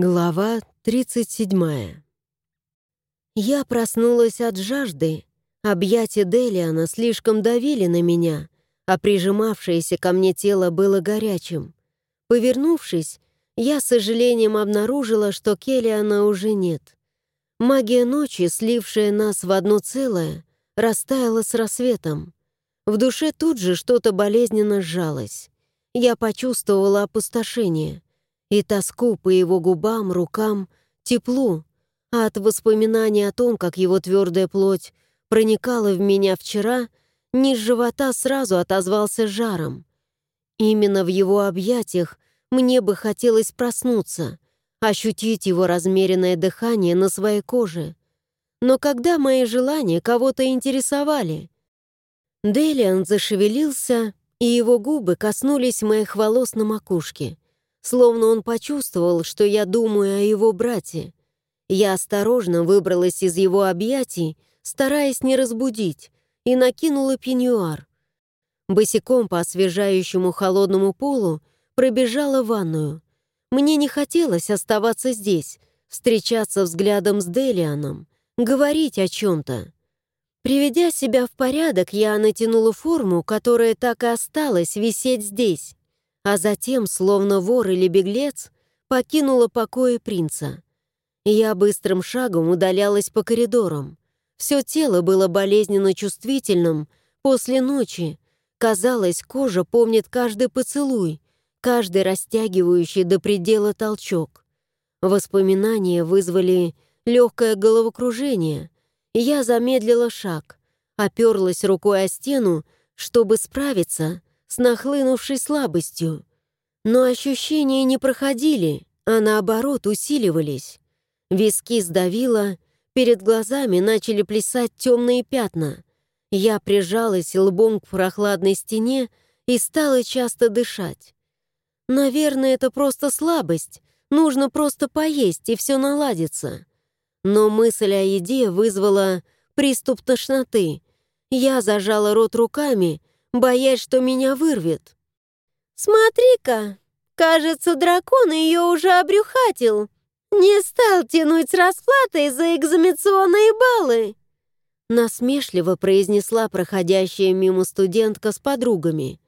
Глава 37 Я проснулась от жажды. Объятия Делиана слишком давили на меня, а прижимавшееся ко мне тело было горячим. Повернувшись, я с сожалением обнаружила, что Келлиана уже нет. Магия ночи, слившая нас в одно целое, растаяла с рассветом. В душе тут же что-то болезненно сжалось. Я почувствовала опустошение и тоску по его губам, рукам, теплу, а от воспоминаний о том, как его твердая плоть проникала в меня вчера, низ живота сразу отозвался жаром. Именно в его объятиях мне бы хотелось проснуться, ощутить его размеренное дыхание на своей коже. Но когда мои желания кого-то интересовали, Делиан зашевелился, и его губы коснулись моих волос на макушке, словно он почувствовал, что я думаю о его брате. Я осторожно выбралась из его объятий, стараясь не разбудить, и накинула пеньюар. Босиком по освежающему холодному полу пробежала ванную. Мне не хотелось оставаться здесь, встречаться взглядом с Делианом, говорить о чем-то. Приведя себя в порядок, я натянула форму, которая так и осталась висеть здесь, а затем, словно вор или беглец, покинула покои принца. Я быстрым шагом удалялась по коридорам. Все тело было болезненно чувствительным после ночи. Казалось, кожа помнит каждый поцелуй, каждый растягивающий до предела толчок. Воспоминания вызвали легкое головокружение. Я замедлила шаг, оперлась рукой о стену, чтобы справиться с нахлынувшей слабостью. Но ощущения не проходили, а наоборот усиливались. Виски сдавило, перед глазами начали плясать темные пятна. Я прижалась лбом к прохладной стене и стала часто дышать. Наверное, это просто слабость. Нужно просто поесть, и все наладится. Но мысль о еде вызвала приступ тошноты. Я зажала рот руками, боясь, что меня вырвет. «Смотри-ка, кажется, дракон ее уже обрюхатил. Не стал тянуть с расплатой за экзаменационные баллы!» Насмешливо произнесла проходящая мимо студентка с подругами.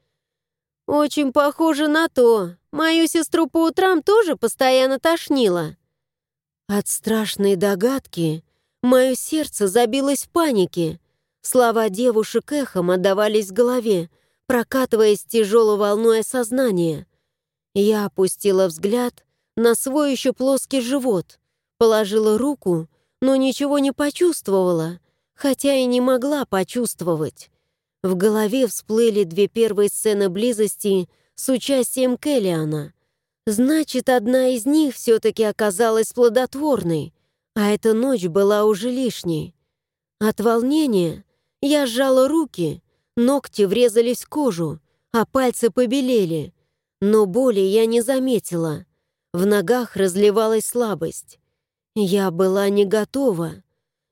«Очень похоже на то. Мою сестру по утрам тоже постоянно тошнило». От страшной догадки мое сердце забилось в панике. Слова девушек эхом отдавались в голове, прокатываясь тяжелой волной сознания. Я опустила взгляд на свой еще плоский живот, положила руку, но ничего не почувствовала, хотя и не могла почувствовать. В голове всплыли две первые сцены близости с участием Келлиана. Значит, одна из них все-таки оказалась плодотворной, а эта ночь была уже лишней. От волнения я сжала руки, ногти врезались в кожу, а пальцы побелели, но боли я не заметила. В ногах разливалась слабость. Я была не готова.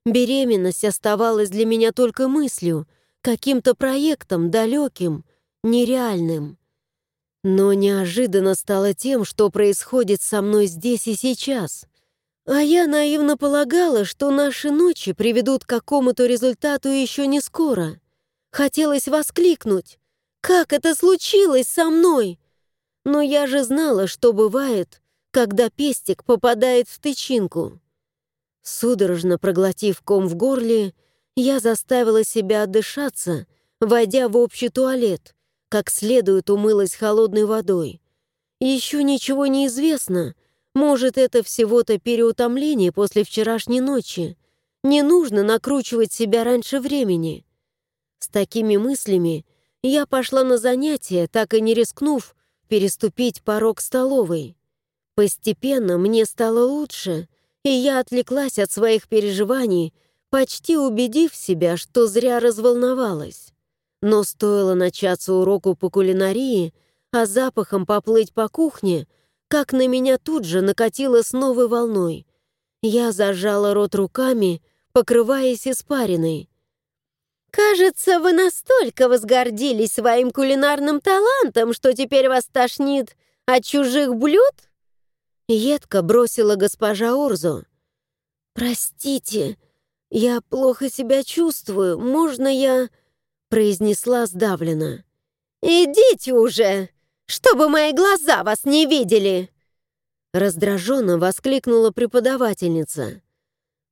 Беременность оставалась для меня только мыслью — каким-то проектом далеким, нереальным. Но неожиданно стало тем, что происходит со мной здесь и сейчас. А я наивно полагала, что наши ночи приведут к какому-то результату еще не скоро. Хотелось воскликнуть. «Как это случилось со мной?» Но я же знала, что бывает, когда пестик попадает в тычинку. Судорожно проглотив ком в горле, я заставила себя отдышаться, войдя в общий туалет, как следует умылась холодной водой. Еще ничего не известно. Может, это всего-то переутомление после вчерашней ночи. Не нужно накручивать себя раньше времени. С такими мыслями я пошла на занятия, так и не рискнув переступить порог столовой. Постепенно мне стало лучше, и я отвлеклась от своих переживаний — почти убедив себя, что зря разволновалась. Но стоило начаться уроку по кулинарии, а запахом поплыть по кухне, как на меня тут же накатило с новой волной. Я зажала рот руками, покрываясь испариной. «Кажется, вы настолько возгордились своим кулинарным талантом, что теперь вас тошнит от чужих блюд?» Едко бросила госпожа Орзу. «Простите, я плохо себя чувствую. Можно я...» произнесла сдавленно. «Идите уже, чтобы мои глаза вас не видели!» Раздраженно воскликнула преподавательница.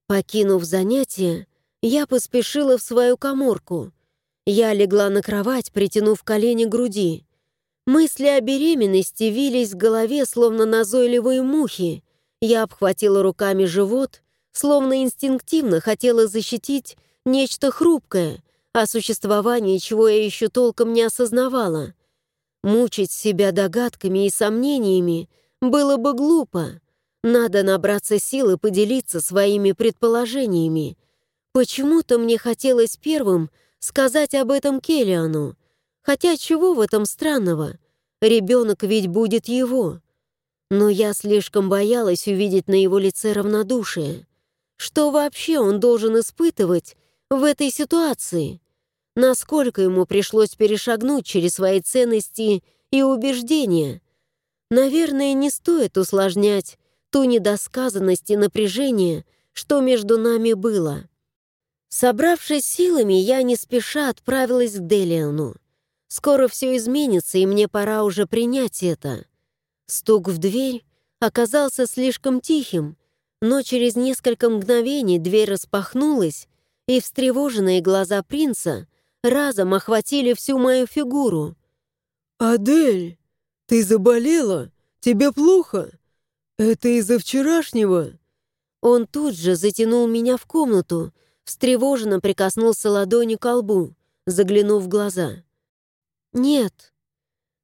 Покинув занятие, я поспешила в свою коморку. Я легла на кровать, притянув колени к груди. Мысли о беременности вились в голове, словно назойливые мухи. Я обхватила руками живот, словно инстинктивно хотела защитить нечто хрупкое, о существовании чего я еще толком не осознавала. Мучить себя догадками и сомнениями было бы глупо. Надо набраться сил и поделиться своими предположениями. Почему-то мне хотелось первым сказать об этом Келлиану. Хотя чего в этом странного? Ребенок ведь будет его. Но я слишком боялась увидеть на его лице равнодушие. Что вообще он должен испытывать в этой ситуации? Насколько ему пришлось перешагнуть через свои ценности и убеждения? Наверное, не стоит усложнять ту недосказанность и напряжение, что между нами было. Собравшись силами, я не спеша отправилась к Делиану. Скоро все изменится, и мне пора уже принять это. Стук в дверь оказался слишком тихим, но через несколько мгновений дверь распахнулась, и встревоженные глаза принца разом охватили всю мою фигуру. «Адель!» «Ты заболела? Тебе плохо? Это из-за вчерашнего?» Он тут же затянул меня в комнату, встревоженно прикоснулся ладонью к лбу, заглянув в глаза. «Нет».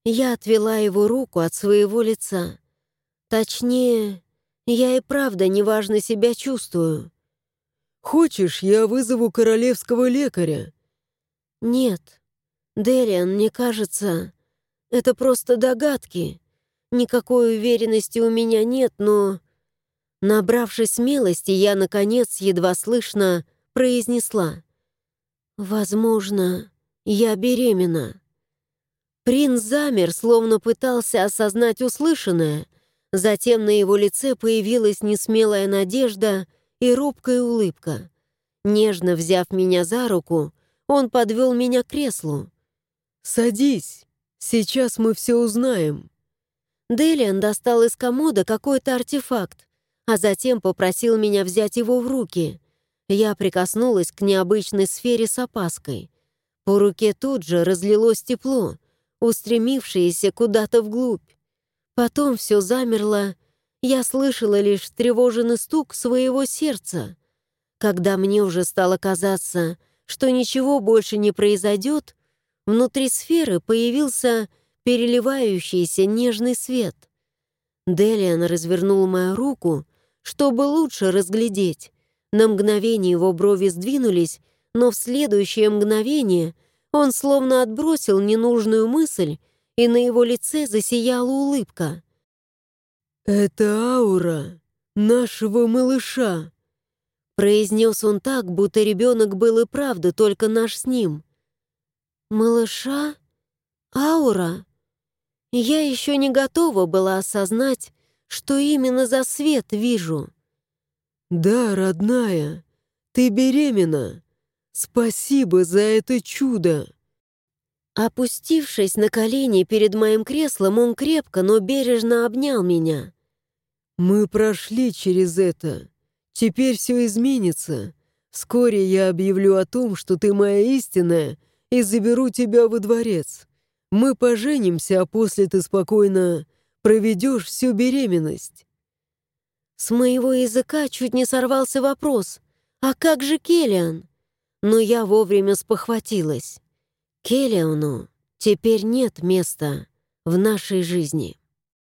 Я отвела его руку от своего лица. Точнее, я и правда неважно себя чувствую. «Хочешь, я вызову королевского лекаря?» «Нет. Делиан, мне кажется, это просто догадки. Никакой уверенности у меня нет, но... Набравшись смелости, я, наконец, едва слышно произнесла. «Возможно, я беременна». Принц замер, словно пытался осознать услышанное. Затем на его лице появилась несмелая надежда и робкая улыбка. Нежно взяв меня за руку, он подвел меня к креслу. «Садись!» Сейчас мы все узнаем». Делиан достал из комода какой-то артефакт, а затем попросил меня взять его в руки. Я прикоснулась к необычной сфере с опаской. По руке тут же разлилось тепло, устремившееся куда-то вглубь. Потом все замерло, я слышала лишь тревоженный стук своего сердца. Когда мне уже стало казаться, что ничего больше не произойдет, Внутри сферы появился переливающийся нежный свет. Делиан развернул мою руку, чтобы лучше разглядеть. На мгновение его брови сдвинулись, но в следующее мгновение он словно отбросил ненужную мысль, и на его лице засияла улыбка. «Это аура нашего малыша», — произнес он так, будто ребенок был и правда только наш с ним. «Малыша? Аура?» Я еще не готова была осознать, что именно за свет вижу. «Да, родная, ты беременна. Спасибо за это чудо!» Опустившись на колени перед моим креслом, он крепко, но бережно обнял меня. «Мы прошли через это. Теперь все изменится. Вскоре я объявлю о том, что ты моя истинная — и заберу тебя во дворец. Мы поженимся, а после ты спокойно проведешь всю беременность». С моего языка чуть не сорвался вопрос «А как же Келлиан?» Но я вовремя спохватилась. Келлиану теперь нет места в нашей жизни.